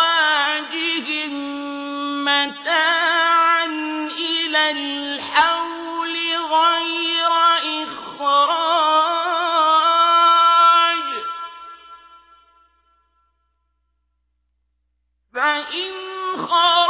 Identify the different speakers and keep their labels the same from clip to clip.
Speaker 1: لأزواجهم متاعا إلى الحول غير إخراج فإن خرج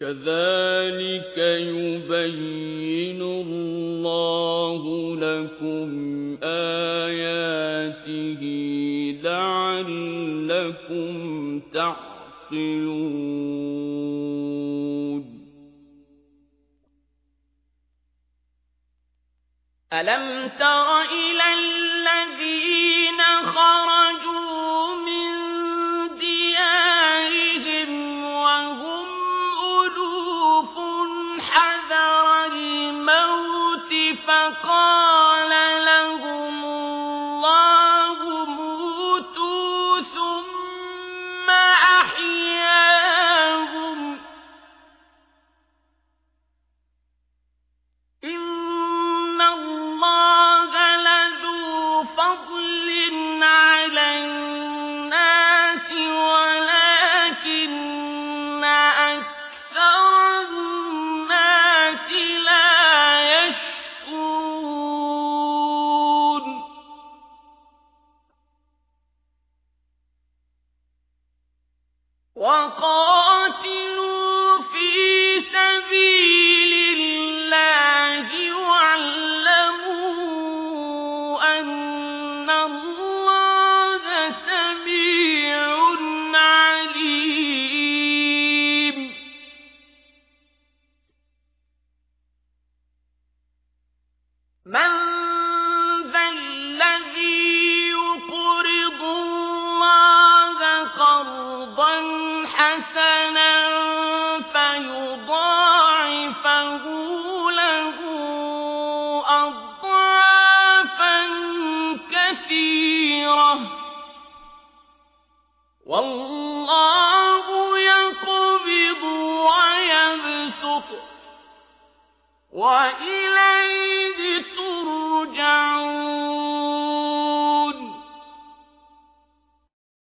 Speaker 2: كذلك يبين الله لكم آياته لعلكم تعقلون.
Speaker 1: ألم تر إلى الذين خرجوا وقاتل والله يقبض ويبسط وإليه